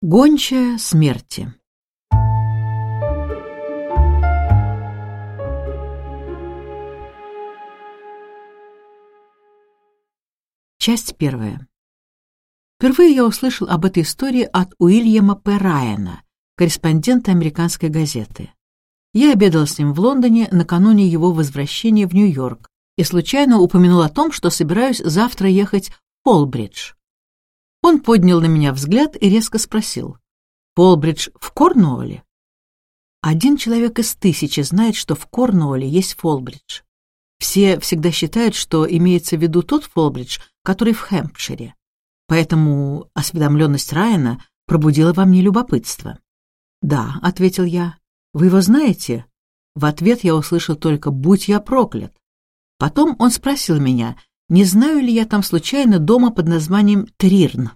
Гончая смерти Часть первая. Впервые я услышал об этой истории от Уильяма П. Райана, корреспондента американской газеты. Я обедал с ним в Лондоне накануне его возвращения в Нью-Йорк и случайно упомянул о том, что собираюсь завтра ехать в Полбридж. Он поднял на меня взгляд и резко спросил. «Полбридж в Корнуолле?» Один человек из тысячи знает, что в Корнуолле есть Фолбридж. Все всегда считают, что имеется в виду тот Фолбридж, который в Хэмпшире. Поэтому осведомленность Райана пробудила во мне любопытство. «Да», — ответил я. «Вы его знаете?» В ответ я услышал только «будь я проклят». Потом он спросил меня, не знаю ли я там случайно дома под названием Трирн.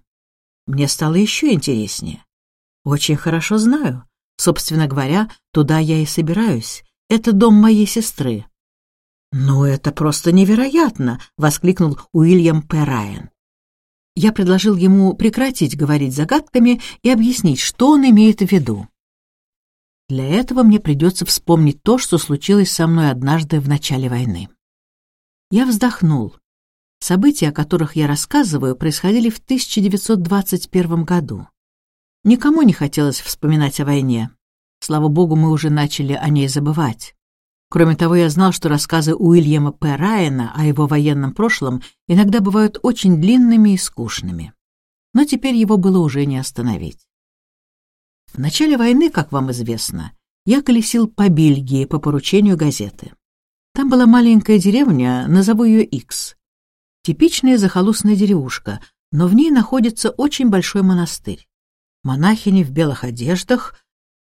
Мне стало еще интереснее. Очень хорошо знаю. Собственно говоря, туда я и собираюсь. Это дом моей сестры. «Ну, это просто невероятно!» — воскликнул Уильям П. Райан. Я предложил ему прекратить говорить загадками и объяснить, что он имеет в виду. Для этого мне придется вспомнить то, что случилось со мной однажды в начале войны. Я вздохнул. События, о которых я рассказываю, происходили в 1921 году. Никому не хотелось вспоминать о войне. Слава богу, мы уже начали о ней забывать. Кроме того, я знал, что рассказы Уильяма П. Райана о его военном прошлом иногда бывают очень длинными и скучными. Но теперь его было уже не остановить. В начале войны, как вам известно, я колесил по Бельгии по поручению газеты. Там была маленькая деревня, назову ее Икс. Типичная захолустная деревушка, но в ней находится очень большой монастырь. Монахини в белых одеждах.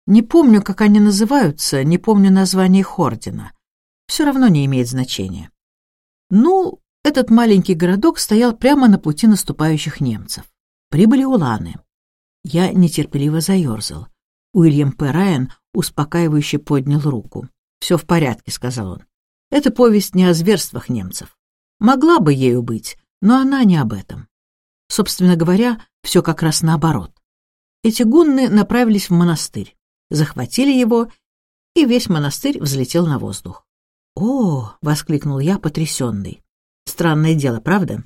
Не помню, как они называются, не помню название их ордена. Все равно не имеет значения. Ну, этот маленький городок стоял прямо на пути наступающих немцев. Прибыли уланы. Я нетерпеливо заерзал. Уильям П. Райан успокаивающе поднял руку. «Все в порядке», — сказал он. «Это повесть не о зверствах немцев. Могла бы ею быть, но она не об этом. Собственно говоря, все как раз наоборот. Эти гунны направились в монастырь, захватили его, и весь монастырь взлетел на воздух. «О!» — воскликнул я, потрясенный. «Странное дело, правда?»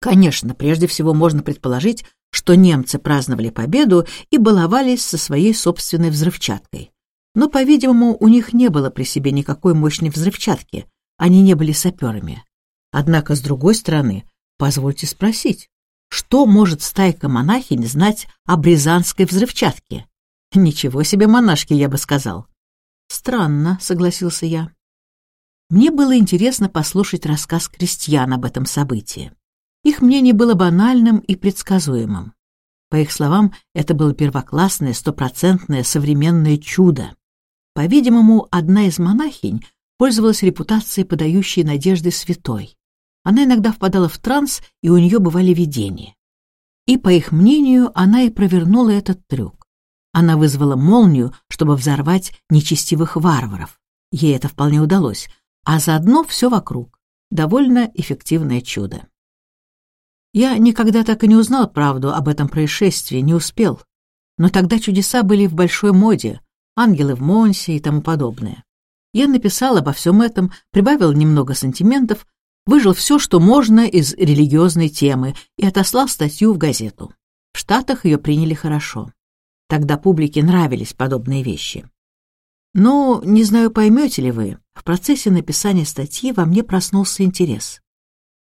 Конечно, прежде всего можно предположить, что немцы праздновали победу и баловались со своей собственной взрывчаткой. Но, по-видимому, у них не было при себе никакой мощной взрывчатки, они не были саперами. Однако, с другой стороны, позвольте спросить, что может стайка монахинь знать об рязанской взрывчатке? Ничего себе монашки, я бы сказал. Странно, согласился я. Мне было интересно послушать рассказ крестьян об этом событии. Их мнение было банальным и предсказуемым. По их словам, это было первоклассное, стопроцентное современное чудо. По-видимому, одна из монахинь пользовалась репутацией подающей надежды святой. Она иногда впадала в транс, и у нее бывали видения. И, по их мнению, она и провернула этот трюк. Она вызвала молнию, чтобы взорвать нечестивых варваров. Ей это вполне удалось, а заодно все вокруг. Довольно эффективное чудо. Я никогда так и не узнал правду об этом происшествии, не успел. Но тогда чудеса были в большой моде, ангелы в Монсе и тому подобное. Я написал обо всем этом, прибавил немного сантиментов, выжил все, что можно из религиозной темы и отослал статью в газету. В Штатах ее приняли хорошо. Тогда публике нравились подобные вещи. Но, не знаю, поймете ли вы, в процессе написания статьи во мне проснулся интерес.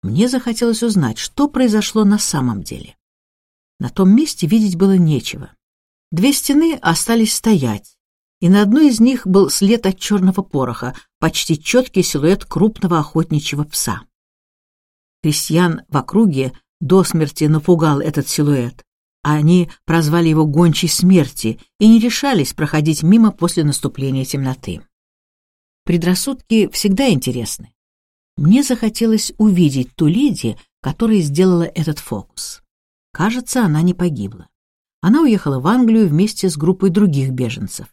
Мне захотелось узнать, что произошло на самом деле. На том месте видеть было нечего. Две стены остались стоять, и на одной из них был след от черного пороха, почти четкий силуэт крупного охотничьего пса. Крестьян в округе до смерти напугал этот силуэт, а они прозвали его «гончей смерти» и не решались проходить мимо после наступления темноты. Предрассудки всегда интересны. Мне захотелось увидеть ту леди, которая сделала этот фокус. Кажется, она не погибла. Она уехала в Англию вместе с группой других беженцев.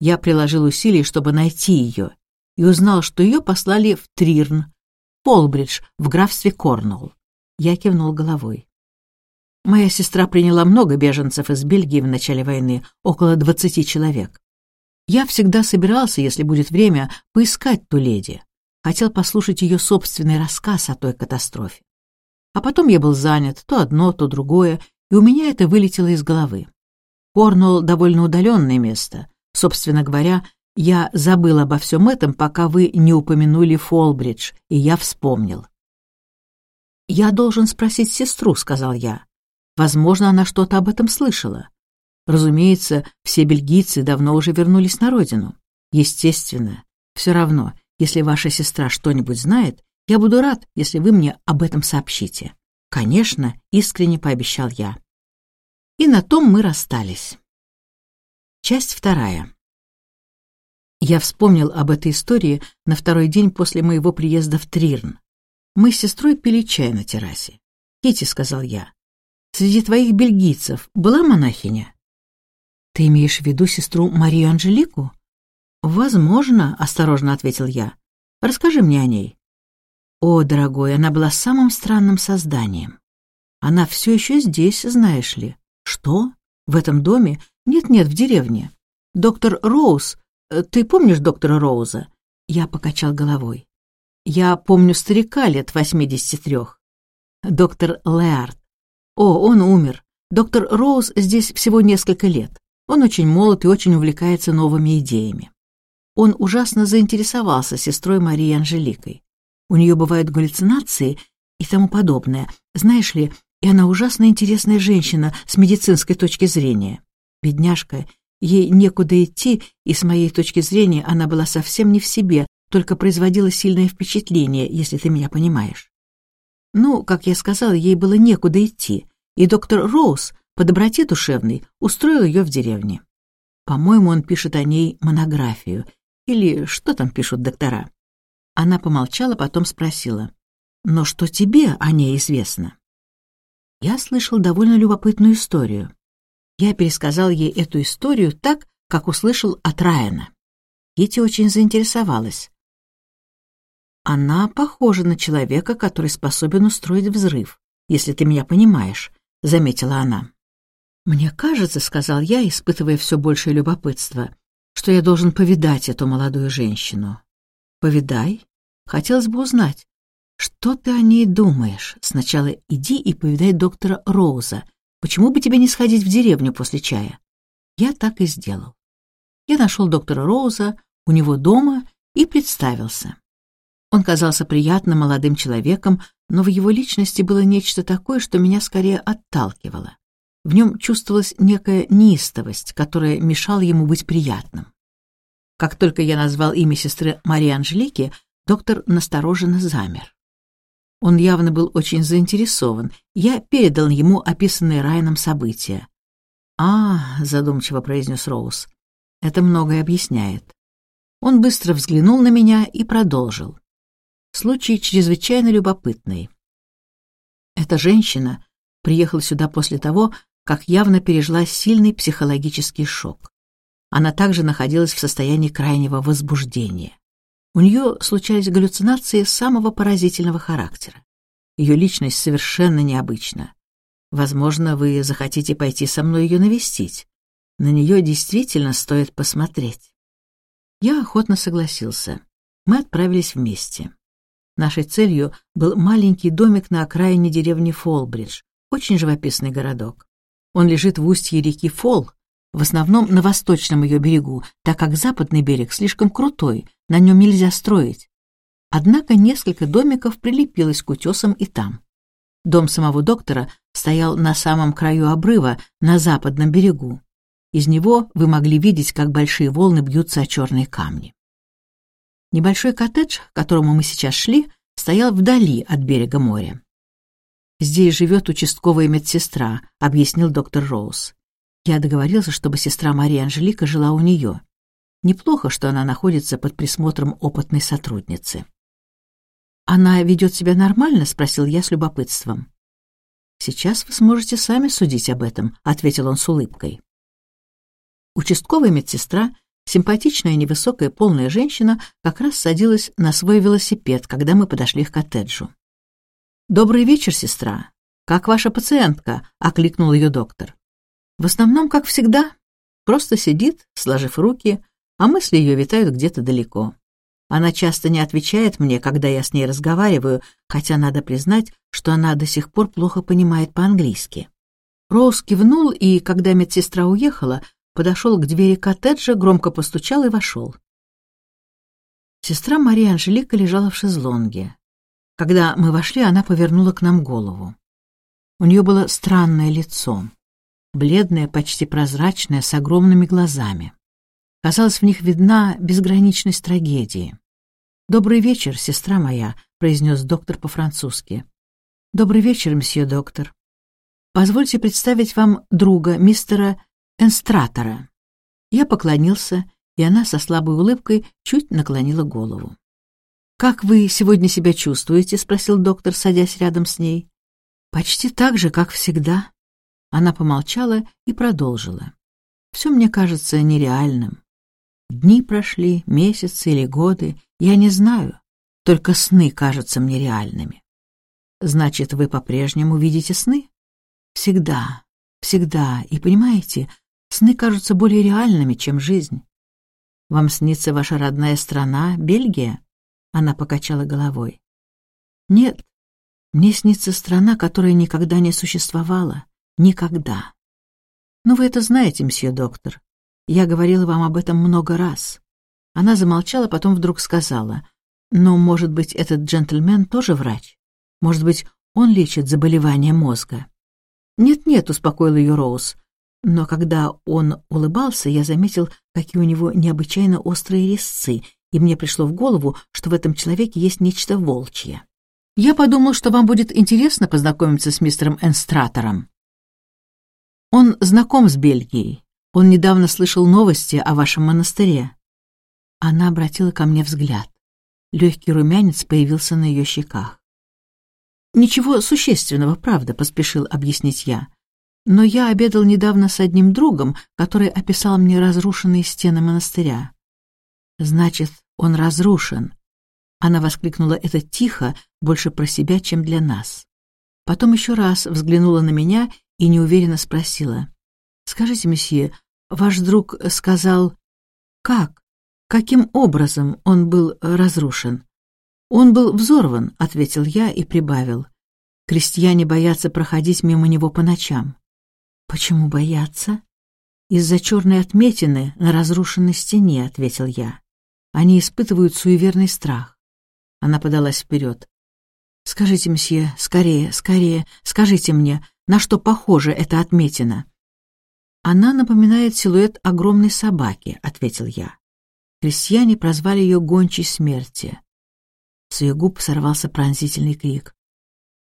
Я приложил усилия, чтобы найти ее, и узнал, что ее послали в Трирн, Полбридж, в графстве Корнуолл. Я кивнул головой. Моя сестра приняла много беженцев из Бельгии в начале войны, около двадцати человек. Я всегда собирался, если будет время, поискать ту леди. Хотел послушать ее собственный рассказ о той катастрофе. А потом я был занят, то одно, то другое, и у меня это вылетело из головы. Корнуолл — довольно удаленное место. Собственно говоря, я забыл обо всем этом, пока вы не упомянули Фолбридж, и я вспомнил. «Я должен спросить сестру», — сказал я. «Возможно, она что-то об этом слышала. Разумеется, все бельгийцы давно уже вернулись на родину. Естественно. Все равно, если ваша сестра что-нибудь знает, я буду рад, если вы мне об этом сообщите». «Конечно», — искренне пообещал я. И на том мы расстались. Часть вторая. Я вспомнил об этой истории на второй день после моего приезда в Трирн. Мы с сестрой пили чай на террасе. «Китти», — сказал я, — «среди твоих бельгийцев была монахиня?» «Ты имеешь в виду сестру Марию Анжелику?» «Возможно», — осторожно ответил я. «Расскажи мне о ней». О, дорогой, она была самым странным созданием. Она все еще здесь, знаешь ли. Что? В этом доме? Нет-нет, в деревне. Доктор Роуз, э, ты помнишь доктора Роуза? Я покачал головой. Я помню старика лет восьмидесяти трех. Доктор Леард. О, он умер. Доктор Роуз здесь всего несколько лет. Он очень молод и очень увлекается новыми идеями. Он ужасно заинтересовался сестрой Марией Анжеликой. У нее бывают галлюцинации и тому подобное. Знаешь ли, и она ужасно интересная женщина с медицинской точки зрения. Бедняжка, ей некуда идти, и с моей точки зрения она была совсем не в себе, только производила сильное впечатление, если ты меня понимаешь. Ну, как я сказала, ей было некуда идти, и доктор Роуз, по доброте душевной, устроил ее в деревне. По-моему, он пишет о ней монографию, или что там пишут доктора. Она помолчала, потом спросила. «Но что тебе о ней известно?» Я слышал довольно любопытную историю. Я пересказал ей эту историю так, как услышал от Райана. Кити очень заинтересовалась. «Она похожа на человека, который способен устроить взрыв, если ты меня понимаешь», — заметила она. «Мне кажется, — сказал я, испытывая все большее любопытство, — что я должен повидать эту молодую женщину». «Повидай», Хотелось бы узнать, что ты о ней думаешь. Сначала иди и повидай доктора Роуза. Почему бы тебе не сходить в деревню после чая? Я так и сделал. Я нашел доктора Роуза у него дома и представился. Он казался приятным молодым человеком, но в его личности было нечто такое, что меня скорее отталкивало. В нем чувствовалась некая неистовость, которая мешала ему быть приятным. Как только я назвал имя сестры Марии Анжелики, Доктор настороженно замер. Он явно был очень заинтересован. Я передал ему описанные Райаном события. «А, — задумчиво произнес Роуз, — это многое объясняет». Он быстро взглянул на меня и продолжил. Случай чрезвычайно любопытный. Эта женщина приехала сюда после того, как явно пережила сильный психологический шок. Она также находилась в состоянии крайнего возбуждения. У нее случались галлюцинации самого поразительного характера. Ее личность совершенно необычна. Возможно, вы захотите пойти со мной ее навестить. На нее действительно стоит посмотреть. Я охотно согласился. Мы отправились вместе. Нашей целью был маленький домик на окраине деревни Фолбридж, очень живописный городок. Он лежит в устье реки Фол, в основном на восточном ее берегу, так как западный берег слишком крутой, на нем нельзя строить. Однако несколько домиков прилепилось к утесам и там. Дом самого доктора стоял на самом краю обрыва, на западном берегу. Из него вы могли видеть, как большие волны бьются о черные камни. Небольшой коттедж, к которому мы сейчас шли, стоял вдали от берега моря. «Здесь живет участковая медсестра», — объяснил доктор Роуз. Я договорился, чтобы сестра Мария Анжелика жила у нее. Неплохо, что она находится под присмотром опытной сотрудницы. «Она ведет себя нормально?» — спросил я с любопытством. «Сейчас вы сможете сами судить об этом», — ответил он с улыбкой. Участковая медсестра, симпатичная невысокая полная женщина, как раз садилась на свой велосипед, когда мы подошли к коттеджу. «Добрый вечер, сестра. как ваша пациентка?» — окликнул ее доктор. «В основном, как всегда, просто сидит, сложив руки, а мысли ее витают где-то далеко. Она часто не отвечает мне, когда я с ней разговариваю, хотя надо признать, что она до сих пор плохо понимает по-английски». Роуз кивнул, и, когда медсестра уехала, подошел к двери коттеджа, громко постучал и вошел. Сестра Мария Анжелика лежала в шезлонге. Когда мы вошли, она повернула к нам голову. У нее было странное лицо, бледное, почти прозрачное, с огромными глазами. Казалось, в них видна безграничность трагедии. «Добрый вечер, сестра моя», — произнес доктор по-французски. «Добрый вечер, мсье доктор. Позвольте представить вам друга, мистера Энстратора». Я поклонился, и она со слабой улыбкой чуть наклонила голову. «Как вы сегодня себя чувствуете?» — спросил доктор, садясь рядом с ней. «Почти так же, как всегда». Она помолчала и продолжила. «Все мне кажется нереальным. Дни прошли, месяцы или годы, я не знаю. Только сны кажутся мне реальными». «Значит, вы по-прежнему видите сны?» «Всегда, всегда. И понимаете, сны кажутся более реальными, чем жизнь. Вам снится ваша родная страна, Бельгия?» Она покачала головой. «Нет, мне снится страна, которая никогда не существовала. Никогда. Но вы это знаете, мсье доктор. Я говорила вам об этом много раз». Она замолчала, потом вдруг сказала, «Но, может быть, этот джентльмен тоже врач? Может быть, он лечит заболевания мозга?» «Нет-нет», — успокоил ее Роуз. Но когда он улыбался, я заметил, какие у него необычайно острые резцы, и мне пришло в голову, что в этом человеке есть нечто волчье. Я подумал, что вам будет интересно познакомиться с мистером Энстратором. Он знаком с Бельгией. Он недавно слышал новости о вашем монастыре. Она обратила ко мне взгляд. Легкий румянец появился на ее щеках. «Ничего существенного, правда», — поспешил объяснить я. «Но я обедал недавно с одним другом, который описал мне разрушенные стены монастыря. Значит, он разрушен. Она воскликнула это тихо, больше про себя, чем для нас. Потом еще раз взглянула на меня и неуверенно спросила. «Скажите, месье, ваш друг сказал, как, каким образом он был разрушен?» «Он был взорван», — ответил я и прибавил. «Крестьяне боятся проходить мимо него по ночам». «Почему боятся?» «Из-за черной отметины на разрушенной стене», — ответил я. Они испытывают суеверный страх. Она подалась вперед. «Скажите, мсье, скорее, скорее, скажите мне, на что похожа эта отметина?» «Она напоминает силуэт огромной собаки», — ответил я. Крестьяне прозвали ее гончей смерти. С ее губ сорвался пронзительный крик.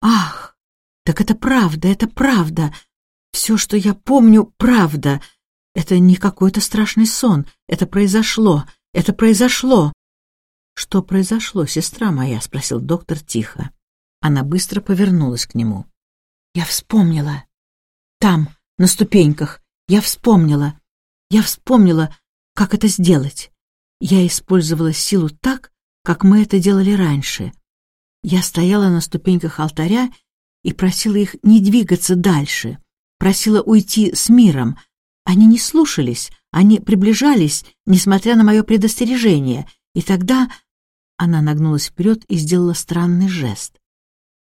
«Ах, так это правда, это правда! Все, что я помню, правда! Это не какой-то страшный сон, это произошло, это произошло!» «Что произошло, сестра моя?» — спросил доктор тихо. Она быстро повернулась к нему. «Я вспомнила. Там, на ступеньках. Я вспомнила. Я вспомнила, как это сделать. Я использовала силу так, как мы это делали раньше. Я стояла на ступеньках алтаря и просила их не двигаться дальше, просила уйти с миром. Они не слушались, они приближались, несмотря на мое предостережение, и тогда она нагнулась вперед и сделала странный жест.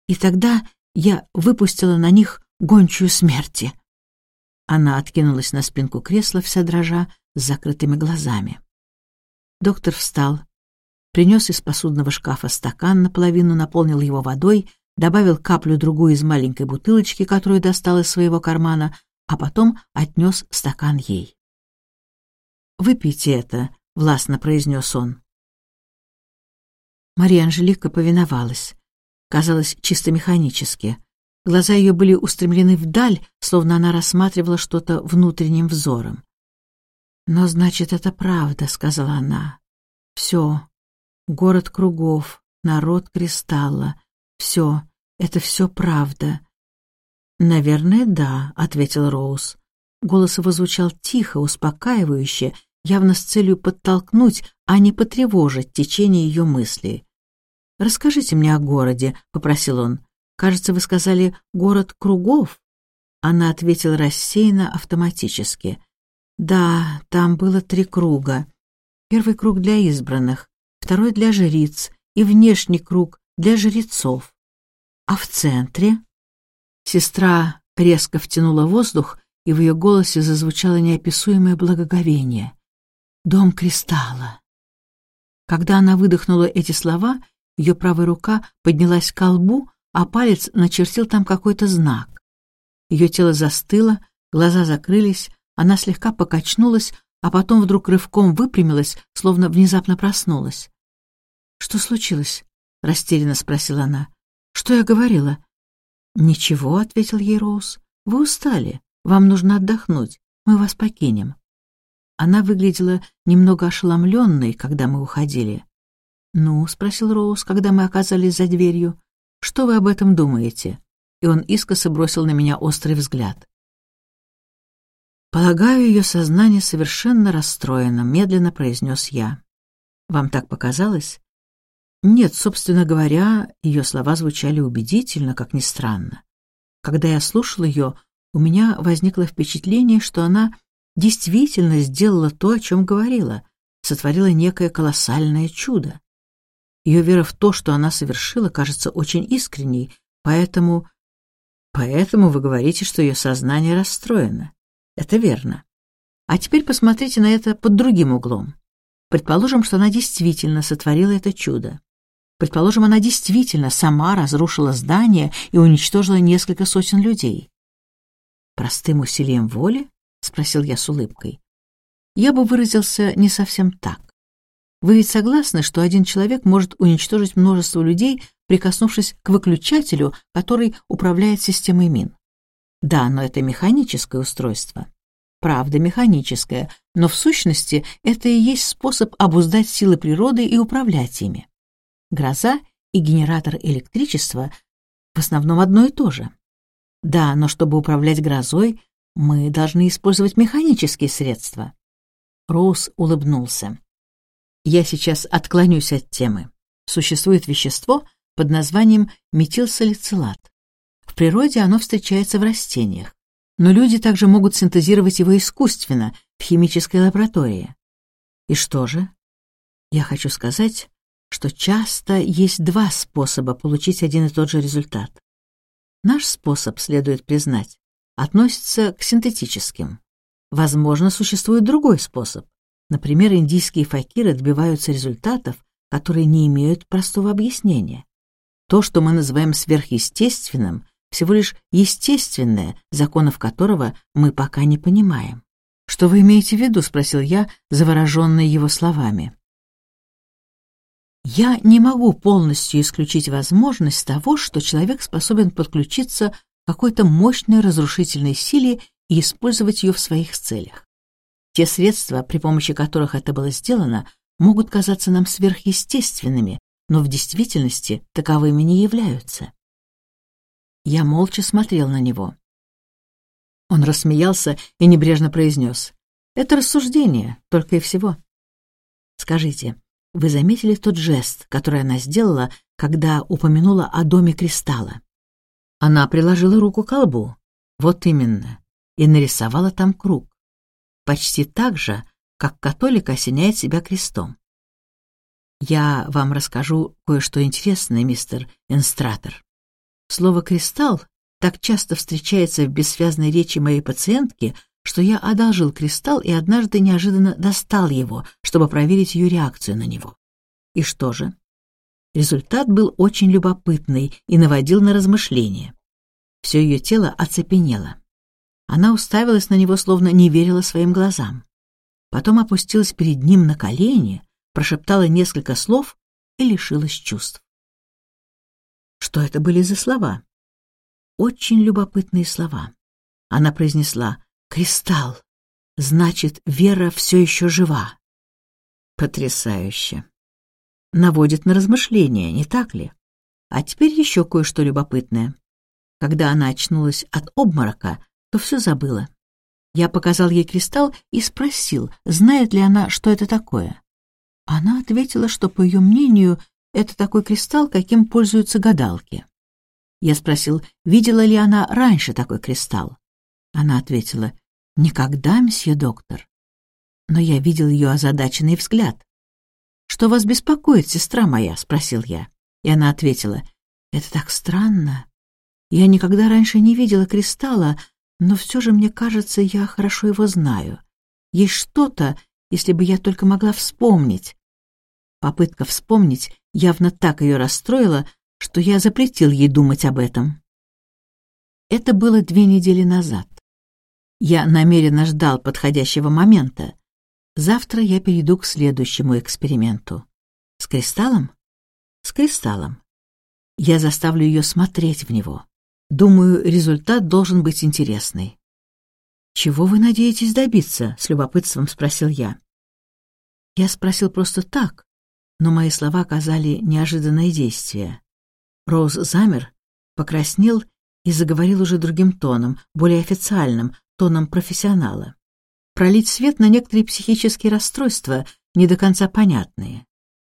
И тогда я выпустила на них гончую смерти. Она откинулась на спинку кресла, вся дрожа, с закрытыми глазами. Доктор встал, принес из посудного шкафа стакан, наполовину наполнил его водой, добавил каплю-другую из маленькой бутылочки, которую достал из своего кармана, а потом отнес стакан ей. «Выпейте это», — властно произнес он. Мария Анжелика повиновалась. Казалось, чисто механически. Глаза ее были устремлены вдаль, словно она рассматривала что-то внутренним взором. «Но значит, это правда», — сказала она. «Все. Город кругов, народ кристалла. Все. Это все правда». «Наверное, да», — ответил Роуз. Голос его звучал тихо, успокаивающе, явно с целью подтолкнуть, а не потревожить течение ее мыслей. «Расскажите мне о городе», — попросил он. Кажется, вы сказали «город кругов». Она ответила рассеянно, автоматически. Да, там было три круга. Первый круг для избранных, второй для жриц и внешний круг для жрецов. А в центре? Сестра резко втянула воздух, и в ее голосе зазвучало неописуемое благоговение. «Дом кристалла». Когда она выдохнула эти слова, ее правая рука поднялась к колбу, а палец начертил там какой-то знак. Ее тело застыло, глаза закрылись, она слегка покачнулась, а потом вдруг рывком выпрямилась, словно внезапно проснулась. «Что случилось?» — растерянно спросила она. «Что я говорила?» «Ничего», — ответил ей Роуз. «Вы устали. Вам нужно отдохнуть. Мы вас покинем». Она выглядела немного ошеломленной, когда мы уходили. «Ну?» — спросил Роуз, когда мы оказались за дверью. «Что вы об этом думаете?» И он искоса бросил на меня острый взгляд. «Полагаю, ее сознание совершенно расстроено», — медленно произнес я. «Вам так показалось?» Нет, собственно говоря, ее слова звучали убедительно, как ни странно. Когда я слушал ее, у меня возникло впечатление, что она действительно сделала то, о чем говорила, сотворила некое колоссальное чудо. Ее вера в то, что она совершила, кажется очень искренней, поэтому... Поэтому вы говорите, что ее сознание расстроено. Это верно. А теперь посмотрите на это под другим углом. Предположим, что она действительно сотворила это чудо. Предположим, она действительно сама разрушила здание и уничтожила несколько сотен людей. «Простым усилием воли?» — спросил я с улыбкой. Я бы выразился не совсем так. Вы ведь согласны, что один человек может уничтожить множество людей, прикоснувшись к выключателю, который управляет системой мин? Да, но это механическое устройство. Правда, механическое, но в сущности это и есть способ обуздать силы природы и управлять ими. Гроза и генератор электричества в основном одно и то же. Да, но чтобы управлять грозой, мы должны использовать механические средства. Роуз улыбнулся. Я сейчас отклонюсь от темы. Существует вещество под названием метилсалицилат. В природе оно встречается в растениях, но люди также могут синтезировать его искусственно в химической лаборатории. И что же? Я хочу сказать, что часто есть два способа получить один и тот же результат. Наш способ, следует признать, относится к синтетическим. Возможно, существует другой способ. Например, индийские факиры добиваются результатов, которые не имеют простого объяснения. То, что мы называем сверхъестественным, всего лишь естественное, законов которого мы пока не понимаем. «Что вы имеете в виду?» — спросил я, завороженный его словами. Я не могу полностью исключить возможность того, что человек способен подключиться к какой-то мощной разрушительной силе и использовать ее в своих целях. Те средства, при помощи которых это было сделано, могут казаться нам сверхъестественными, но в действительности таковыми не являются. Я молча смотрел на него. Он рассмеялся и небрежно произнес. «Это рассуждение, только и всего». «Скажите, вы заметили тот жест, который она сделала, когда упомянула о доме кристалла? Она приложила руку к колбу. Вот именно. И нарисовала там круг. Почти так же, как католик осеняет себя крестом. Я вам расскажу кое-что интересное, мистер Инстратор. Слово «кристалл» так часто встречается в бессвязной речи моей пациентки, что я одолжил кристалл и однажды неожиданно достал его, чтобы проверить ее реакцию на него. И что же? Результат был очень любопытный и наводил на размышления. Все ее тело оцепенело. Она уставилась на него, словно не верила своим глазам. Потом опустилась перед ним на колени, прошептала несколько слов и лишилась чувств. Что это были за слова? Очень любопытные слова. Она произнесла Кристалл. Значит, Вера все еще жива. Потрясающе. Наводит на размышления, не так ли? А теперь еще кое-что любопытное. Когда она очнулась от обморока, то все забыла. Я показал ей кристалл и спросил, знает ли она, что это такое. Она ответила, что, по ее мнению, это такой кристалл, каким пользуются гадалки. Я спросил, видела ли она раньше такой кристалл. Она ответила, «Никогда, месье доктор». Но я видел ее озадаченный взгляд. «Что вас беспокоит, сестра моя?» — спросил я. И она ответила, «Это так странно. Я никогда раньше не видела кристалла, но все же, мне кажется, я хорошо его знаю. Есть что-то, если бы я только могла вспомнить». Попытка вспомнить явно так ее расстроила, что я запретил ей думать об этом. Это было две недели назад. Я намеренно ждал подходящего момента. Завтра я перейду к следующему эксперименту. С кристаллом? С кристаллом. Я заставлю ее смотреть в него. Думаю, результат должен быть интересный. «Чего вы надеетесь добиться?» — с любопытством спросил я. Я спросил просто так, но мои слова оказали неожиданное действие. Роуз замер, покраснел и заговорил уже другим тоном, более официальным, тоном профессионала. Пролить свет на некоторые психические расстройства, не до конца понятные.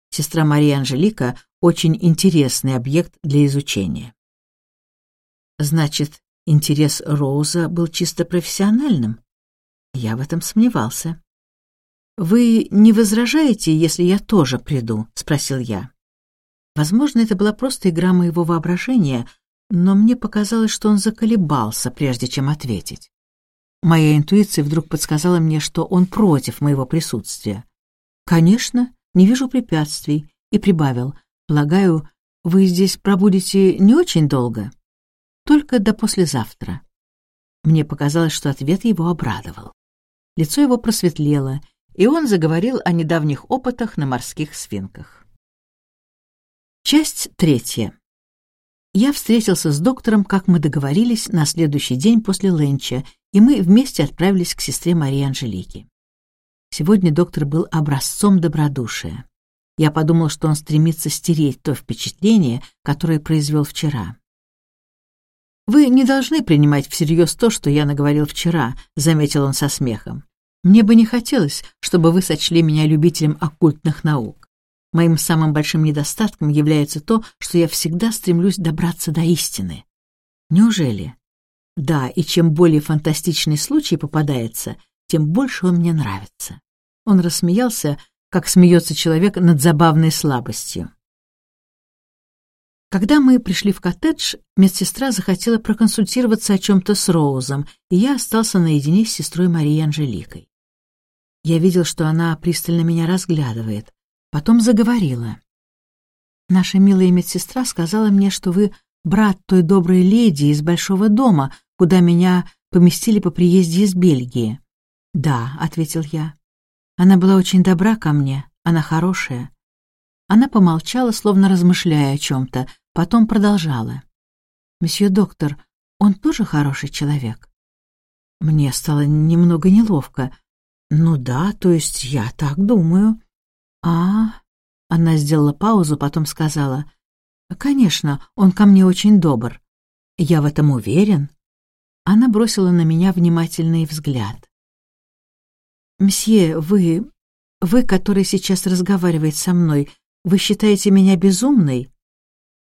Сестра Мария Анжелика — очень интересный объект для изучения. Значит, интерес Роуза был чисто профессиональным? Я в этом сомневался. «Вы не возражаете, если я тоже приду?» — спросил я. Возможно, это была просто игра моего воображения, но мне показалось, что он заколебался, прежде чем ответить. Моя интуиция вдруг подсказала мне, что он против моего присутствия. «Конечно, не вижу препятствий», и прибавил, «Полагаю, вы здесь пробудете не очень долго?» «Только до послезавтра». Мне показалось, что ответ его обрадовал. Лицо его просветлело, и он заговорил о недавних опытах на морских свинках. Часть третья. Я встретился с доктором, как мы договорились, на следующий день после ленча, и мы вместе отправились к сестре Марии Анжелики. Сегодня доктор был образцом добродушия. Я подумал, что он стремится стереть то впечатление, которое произвел вчера. «Вы не должны принимать всерьез то, что я наговорил вчера», — заметил он со смехом. «Мне бы не хотелось, чтобы вы сочли меня любителем оккультных наук. Моим самым большим недостатком является то, что я всегда стремлюсь добраться до истины. Неужели? Да, и чем более фантастичный случай попадается, тем больше он мне нравится. Он рассмеялся, как смеется человек над забавной слабостью. Когда мы пришли в коттедж, медсестра захотела проконсультироваться о чем-то с Роузом, и я остался наедине с сестрой Марией Анжеликой. Я видел, что она пристально меня разглядывает. Потом заговорила. «Наша милая медсестра сказала мне, что вы брат той доброй леди из большого дома, куда меня поместили по приезде из Бельгии». «Да», — ответил я. «Она была очень добра ко мне, она хорошая». Она помолчала, словно размышляя о чем-то, потом продолжала. «Месье доктор, он тоже хороший человек?» Мне стало немного неловко. «Ну да, то есть я так думаю». «А...» Она сделала паузу, потом сказала. «Конечно, он ко мне очень добр. Я в этом уверен». Она бросила на меня внимательный взгляд. «Мсье, вы... Вы, который сейчас разговаривает со мной, вы считаете меня безумной?»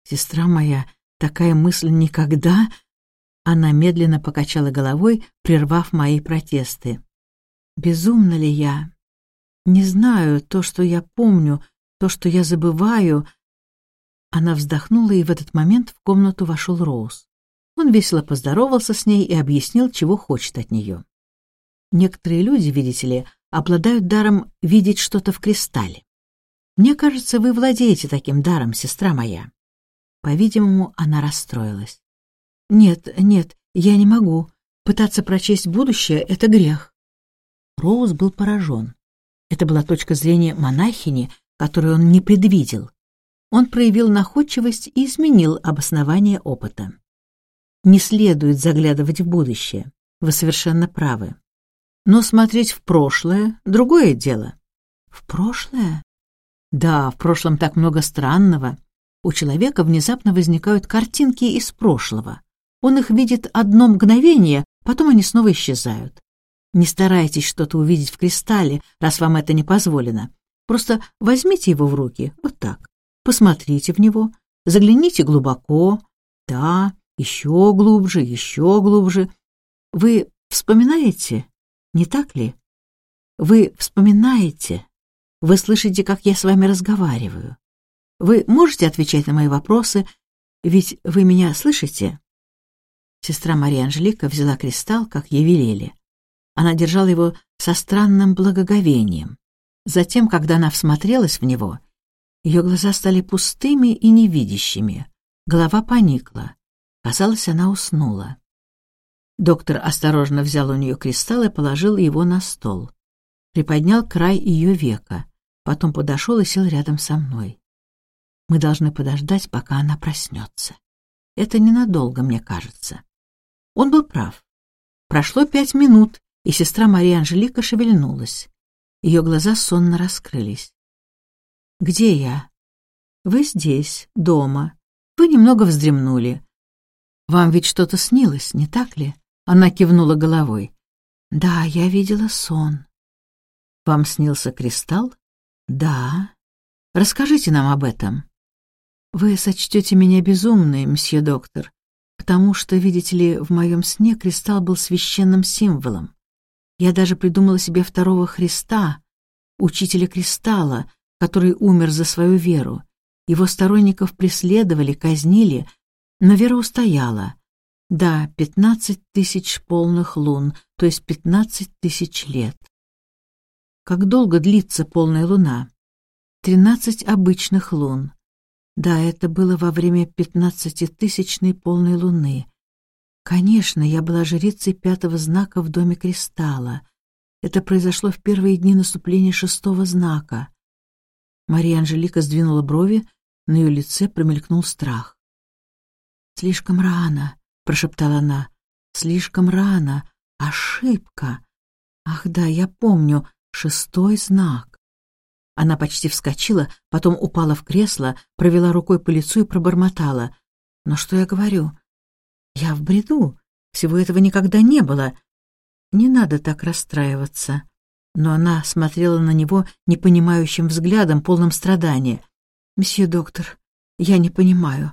«Сестра моя, такая мысль никогда...» Она медленно покачала головой, прервав мои протесты. «Безумна ли я? Не знаю, то, что я помню, то, что я забываю. Она вздохнула, и в этот момент в комнату вошел Роуз. Он весело поздоровался с ней и объяснил, чего хочет от нее. Некоторые люди, видите ли, обладают даром видеть что-то в кристалле. Мне кажется, вы владеете таким даром, сестра моя. По-видимому, она расстроилась. Нет, нет, я не могу. Пытаться прочесть будущее — это грех. Роуз был поражен. Это была точка зрения монахини, которую он не предвидел. Он проявил находчивость и изменил обоснование опыта. Не следует заглядывать в будущее. Вы совершенно правы. Но смотреть в прошлое — другое дело. В прошлое? Да, в прошлом так много странного. У человека внезапно возникают картинки из прошлого. Он их видит одно мгновение, потом они снова исчезают. Не старайтесь что-то увидеть в кристалле, раз вам это не позволено. Просто возьмите его в руки, вот так. Посмотрите в него, загляните глубоко. Да, еще глубже, еще глубже. Вы вспоминаете, не так ли? Вы вспоминаете, вы слышите, как я с вами разговариваю. Вы можете отвечать на мои вопросы, ведь вы меня слышите?» Сестра Мария Анжелика взяла кристалл, как ей велели. Она держала его со странным благоговением. Затем, когда она всмотрелась в него, ее глаза стали пустыми и невидящими. Голова поникла. Казалось, она уснула. Доктор осторожно взял у нее кристалл и положил его на стол. Приподнял край ее века, потом подошел и сел рядом со мной. Мы должны подождать, пока она проснется. Это ненадолго, мне кажется. Он был прав. Прошло пять минут, и сестра Мария Анжелика шевельнулась. Ее глаза сонно раскрылись. «Где я?» «Вы здесь, дома. Вы немного вздремнули. Вам ведь что-то снилось, не так ли?» Она кивнула головой. «Да, я видела сон». «Вам снился кристалл?» «Да». «Расскажите нам об этом». «Вы сочтете меня безумной, мсье доктор, потому что, видите ли, в моем сне кристалл был священным символом. Я даже придумала себе второго Христа, учителя кристалла, который умер за свою веру. Его сторонников преследовали, казнили, но вера устояла. Да, пятнадцать тысяч полных лун, то есть пятнадцать тысяч лет. Как долго длится полная луна? Тринадцать обычных лун. Да, это было во время пятнадцатитысячной полной луны. Конечно, я была жрицей пятого знака в доме кристалла. Это произошло в первые дни наступления шестого знака. Мария Анжелика сдвинула брови, на ее лице промелькнул страх. «Слишком рано», — прошептала она. «Слишком рано. Ошибка. Ах да, я помню. Шестой знак». Она почти вскочила, потом упала в кресло, провела рукой по лицу и пробормотала. «Но что я говорю? Я в бреду. Всего этого никогда не было. Не надо так расстраиваться но она смотрела на него непонимающим взглядом, полным страдания. «Месье доктор, я не понимаю,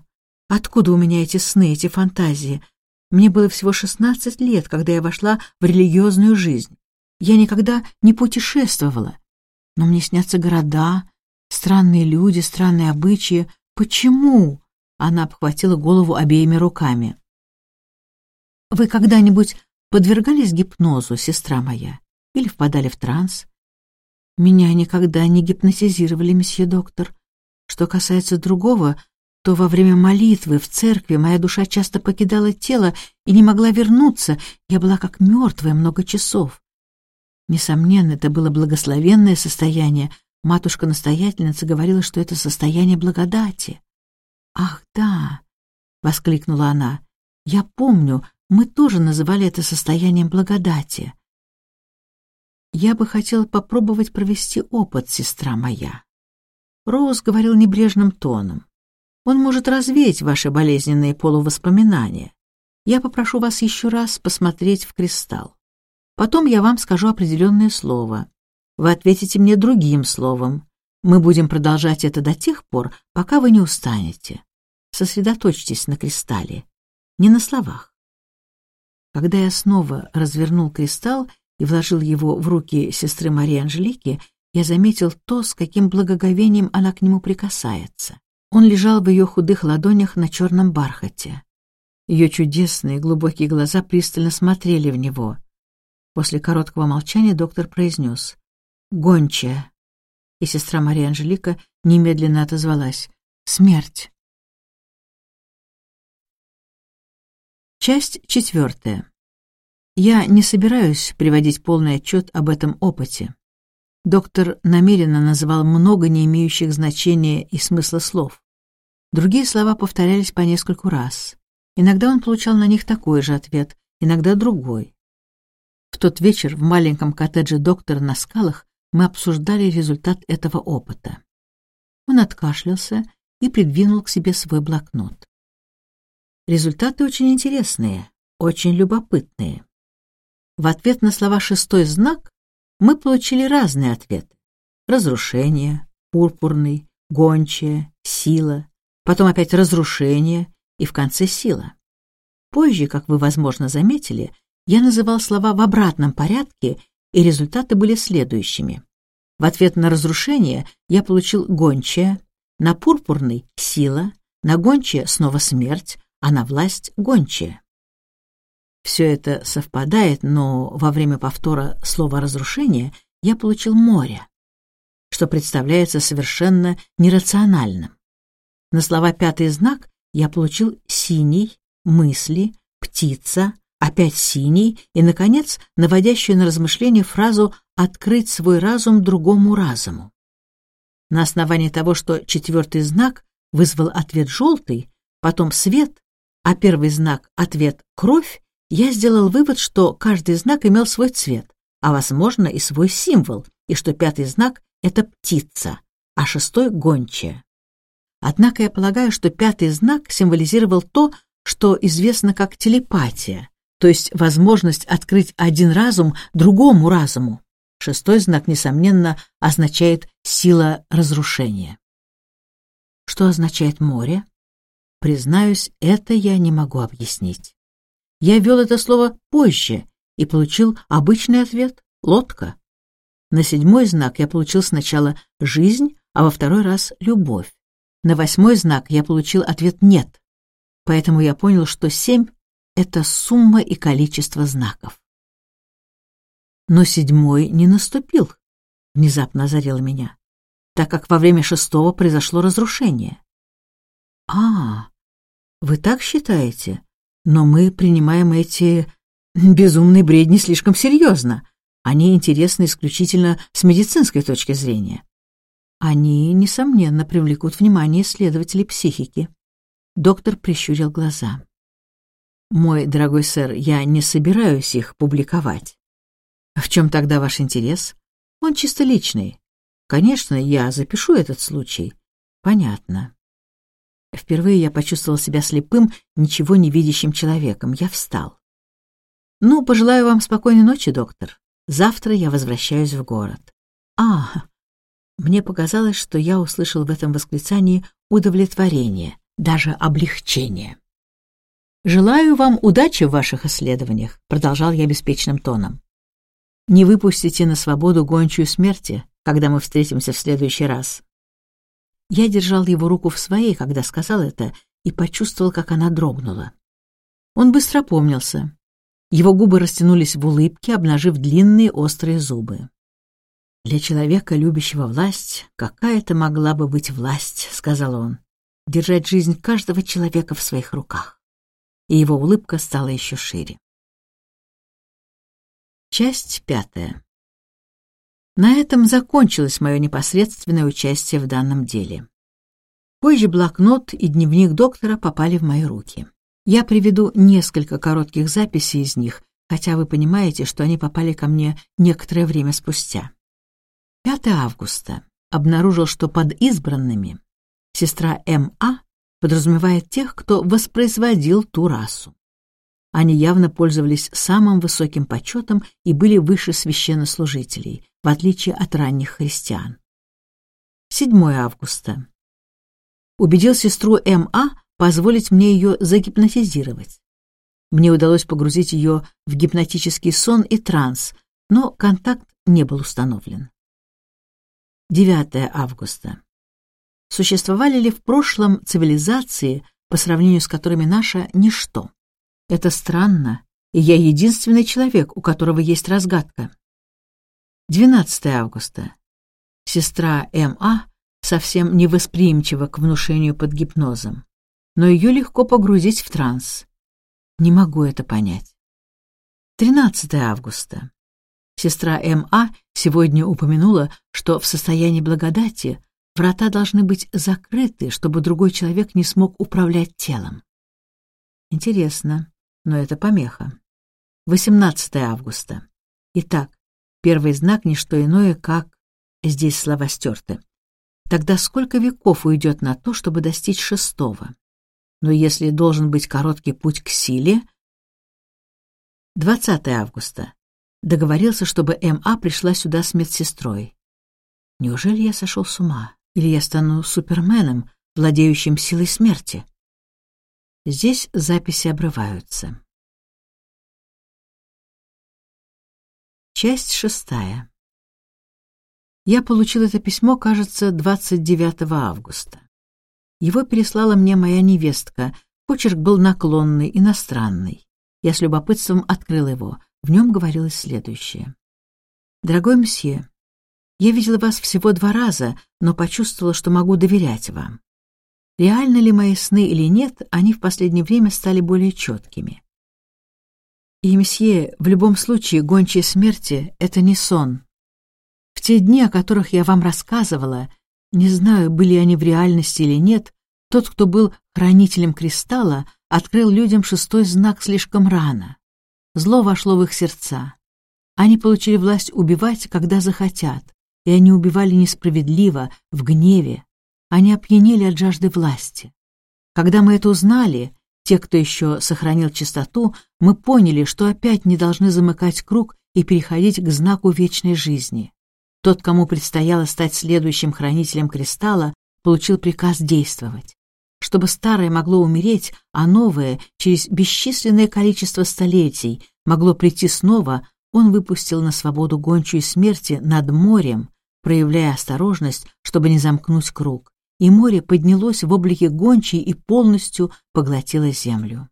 откуда у меня эти сны, эти фантазии? Мне было всего шестнадцать лет, когда я вошла в религиозную жизнь. Я никогда не путешествовала. Но мне снятся города, странные люди, странные обычаи. Почему?» Она обхватила голову обеими руками. «Вы когда-нибудь подвергались гипнозу, сестра моя?» или впадали в транс. Меня никогда не гипнотизировали, месье доктор. Что касается другого, то во время молитвы в церкви моя душа часто покидала тело и не могла вернуться, я была как мертвая много часов. Несомненно, это было благословенное состояние. Матушка-настоятельница говорила, что это состояние благодати. «Ах, да!» — воскликнула она. «Я помню, мы тоже называли это состоянием благодати. Я бы хотела попробовать провести опыт, сестра моя. Роуз говорил небрежным тоном. Он может развеять ваши болезненные полувоспоминания. Я попрошу вас еще раз посмотреть в кристалл. Потом я вам скажу определенное слово. Вы ответите мне другим словом. Мы будем продолжать это до тех пор, пока вы не устанете. Сосредоточьтесь на кристалле, не на словах. Когда я снова развернул кристалл, и вложил его в руки сестры Марии Анжелики, я заметил то, с каким благоговением она к нему прикасается. Он лежал в ее худых ладонях на черном бархате. Ее чудесные глубокие глаза пристально смотрели в него. После короткого молчания доктор произнес «Гончая». И сестра Мария Анжелика немедленно отозвалась «Смерть». Часть четвертая. Я не собираюсь приводить полный отчет об этом опыте. Доктор намеренно называл много не имеющих значения и смысла слов. Другие слова повторялись по нескольку раз. Иногда он получал на них такой же ответ, иногда другой. Тот вечер в маленьком коттедже доктора на скалах мы обсуждали результат этого опыта. Он откашлялся и придвинул к себе свой блокнот. Результаты очень интересные, очень любопытные. В ответ на слова «шестой знак» мы получили разные ответы. Разрушение, пурпурный, гончая, сила, потом опять разрушение и в конце сила. Позже, как вы, возможно, заметили, я называл слова в обратном порядке, и результаты были следующими. В ответ на разрушение я получил гончая, на пурпурный — сила, на гончая — снова смерть, а на власть — гончая. Все это совпадает, но во время повтора слова «разрушение» я получил море, что представляется совершенно нерациональным. На слова «пятый знак» я получил «синий», «мысли», «птица», опять «синий» и, наконец, наводящую на размышление фразу «открыть свой разум другому разуму». На основании того, что четвертый знак вызвал ответ «желтый», потом «свет», а первый знак — ответ «кровь», я сделал вывод, что каждый знак имел свой цвет, а, возможно, и свой символ, и что пятый знак — это птица, а шестой — гончая. Однако я полагаю, что пятый знак символизировал то, что известно как телепатия, то есть возможность открыть один разум другому разуму. Шестой знак, несомненно, означает «сила разрушения». Что означает море? Признаюсь, это я не могу объяснить. Я ввел это слово позже и получил обычный ответ — лодка. На седьмой знак я получил сначала «жизнь», а во второй раз «любовь». На восьмой знак я получил ответ «нет». Поэтому я понял, что семь — это сумма и количество знаков. Но седьмой не наступил, внезапно озарило меня, так как во время шестого произошло разрушение. А, вы так считаете? Но мы принимаем эти безумные бредни слишком серьезно. Они интересны исключительно с медицинской точки зрения. Они, несомненно, привлекут внимание исследователей психики. Доктор прищурил глаза. «Мой дорогой сэр, я не собираюсь их публиковать. В чем тогда ваш интерес? Он чисто личный. Конечно, я запишу этот случай. Понятно. Впервые я почувствовал себя слепым, ничего не видящим человеком. Я встал. «Ну, пожелаю вам спокойной ночи, доктор. Завтра я возвращаюсь в город». «А, мне показалось, что я услышал в этом восклицании удовлетворение, даже облегчение. «Желаю вам удачи в ваших исследованиях», — продолжал я беспечным тоном. «Не выпустите на свободу гончую смерти, когда мы встретимся в следующий раз. Я держал его руку в своей, когда сказал это, и почувствовал, как она дрогнула. Он быстро опомнился. Его губы растянулись в улыбке, обнажив длинные острые зубы. «Для человека, любящего власть, какая-то могла бы быть власть», — сказал он, — «держать жизнь каждого человека в своих руках». И его улыбка стала еще шире. Часть пятая. На этом закончилось мое непосредственное участие в данном деле. Позже блокнот и дневник доктора попали в мои руки. Я приведу несколько коротких записей из них, хотя вы понимаете, что они попали ко мне некоторое время спустя. 5 августа. Обнаружил, что под избранными сестра М.А. подразумевает тех, кто воспроизводил ту расу. Они явно пользовались самым высоким почетом и были выше священнослужителей, в отличие от ранних христиан. 7 августа. Убедил сестру М.А. позволить мне ее загипнотизировать. Мне удалось погрузить ее в гипнотический сон и транс, но контакт не был установлен. 9 августа. Существовали ли в прошлом цивилизации, по сравнению с которыми наша — ничто? Это странно, и я единственный человек, у которого есть разгадка. 12 августа. Сестра М.А. совсем не восприимчива к внушению под гипнозом, но ее легко погрузить в транс. Не могу это понять. 13 августа. Сестра М.А. сегодня упомянула, что в состоянии благодати врата должны быть закрыты, чтобы другой человек не смог управлять телом. Интересно но это помеха. 18 августа. Итак, первый знак — не что иное, как... Здесь слова стерты. Тогда сколько веков уйдет на то, чтобы достичь шестого? Но если должен быть короткий путь к силе... 20 августа. Договорился, чтобы М.А. пришла сюда с медсестрой. Неужели я сошел с ума? Или я стану суперменом, владеющим силой смерти? Здесь записи обрываются. Часть шестая. Я получил это письмо, кажется, 29 августа. Его переслала мне моя невестка. Почерк был наклонный, иностранный. Я с любопытством открыл его. В нем говорилось следующее. «Дорогой мсье, я видела вас всего два раза, но почувствовала, что могу доверять вам. Реальны ли мои сны или нет, они в последнее время стали более четкими. И, месье, в любом случае, гончие смерти — это не сон. В те дни, о которых я вам рассказывала, не знаю, были они в реальности или нет, тот, кто был хранителем кристалла, открыл людям шестой знак слишком рано. Зло вошло в их сердца. Они получили власть убивать, когда захотят, и они убивали несправедливо, в гневе. Они опьянели от жажды власти. Когда мы это узнали, те, кто еще сохранил чистоту, мы поняли, что опять не должны замыкать круг и переходить к знаку вечной жизни. Тот, кому предстояло стать следующим хранителем кристалла, получил приказ действовать. Чтобы старое могло умереть, а новое, через бесчисленное количество столетий, могло прийти снова, он выпустил на свободу гончую смерти над морем, проявляя осторожность, чтобы не замкнуть круг, и море поднялось в облике гончей и полностью поглотило землю.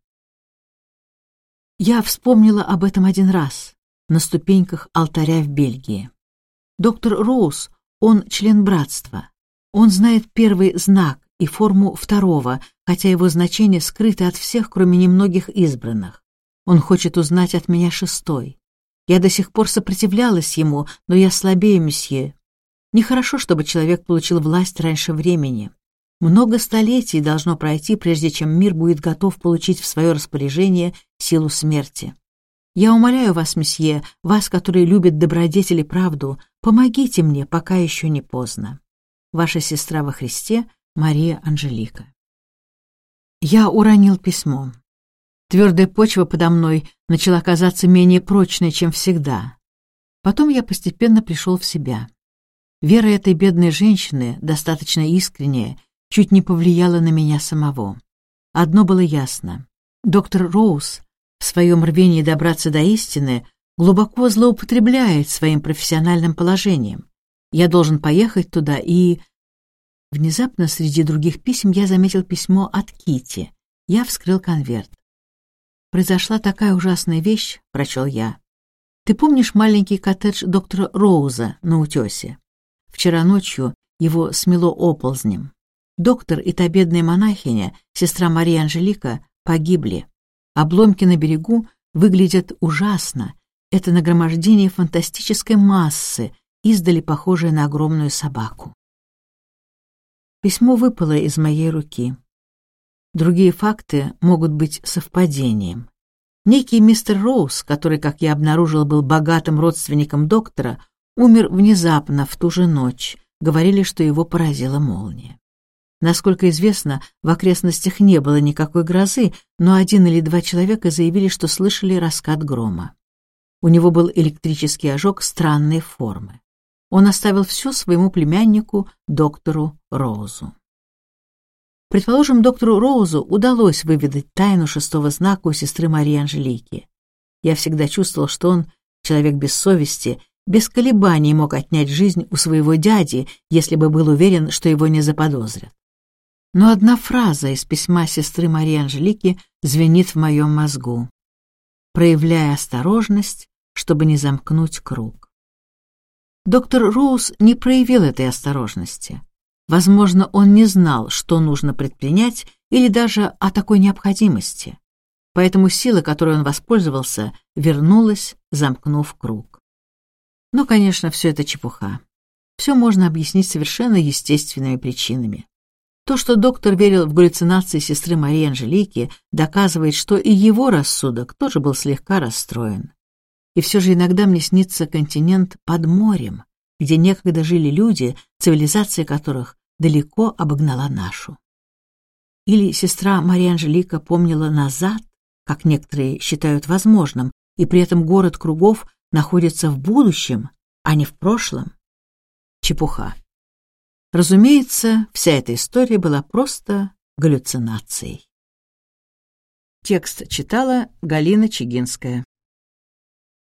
Я вспомнила об этом один раз на ступеньках алтаря в Бельгии. Доктор Роуз, он член братства. Он знает первый знак и форму второго, хотя его значение скрыто от всех, кроме немногих избранных. Он хочет узнать от меня шестой. Я до сих пор сопротивлялась ему, но я слабее, месье. Нехорошо, чтобы человек получил власть раньше времени. Много столетий должно пройти, прежде чем мир будет готов получить в свое распоряжение силу смерти. Я умоляю вас, месье, вас, который любит добродетель и правду, помогите мне, пока еще не поздно. Ваша сестра во Христе Мария Анжелика. Я уронил письмо. Твердая почва подо мной начала казаться менее прочной, чем всегда. Потом я постепенно пришел в себя. Вера этой бедной женщины, достаточно искренняя, чуть не повлияла на меня самого. Одно было ясно. Доктор Роуз в своем рвении добраться до истины глубоко злоупотребляет своим профессиональным положением. Я должен поехать туда и... Внезапно среди других писем я заметил письмо от Кити. Я вскрыл конверт. «Произошла такая ужасная вещь», — прочел я. «Ты помнишь маленький коттедж доктора Роуза на утесе? Вчера ночью его смело оползнем. Доктор и та бедная монахиня, сестра Мария Анжелика, погибли. Обломки на берегу выглядят ужасно. Это нагромождение фантастической массы, издали похожее на огромную собаку. Письмо выпало из моей руки. Другие факты могут быть совпадением. Некий мистер Роуз, который, как я обнаружил, был богатым родственником доктора, умер внезапно в ту же ночь. Говорили, что его поразила молния. Насколько известно, в окрестностях не было никакой грозы, но один или два человека заявили, что слышали раскат грома. У него был электрический ожог странной формы. Он оставил все своему племяннику, доктору Роузу. Предположим, доктору Роузу удалось выведать тайну шестого знака у сестры Марии Анжелики. Я всегда чувствовал, что он, человек без совести, без колебаний мог отнять жизнь у своего дяди, если бы был уверен, что его не заподозрят. Но одна фраза из письма сестры Марии Анжелики звенит в моем мозгу, проявляя осторожность, чтобы не замкнуть круг. Доктор Роуз не проявил этой осторожности. Возможно, он не знал, что нужно предпринять, или даже о такой необходимости. Поэтому сила, которой он воспользовался, вернулась, замкнув круг. Но, конечно, все это чепуха. Все можно объяснить совершенно естественными причинами. То, что доктор верил в галлюцинации сестры Марии Анжелики, доказывает, что и его рассудок тоже был слегка расстроен. И все же иногда мне снится континент под морем, где некогда жили люди, цивилизация которых далеко обогнала нашу. Или сестра Мария Анжелика помнила назад, как некоторые считают возможным, и при этом город кругов находится в будущем, а не в прошлом? Чепуха. Разумеется, вся эта история была просто галлюцинацией. Текст читала Галина Чигинская.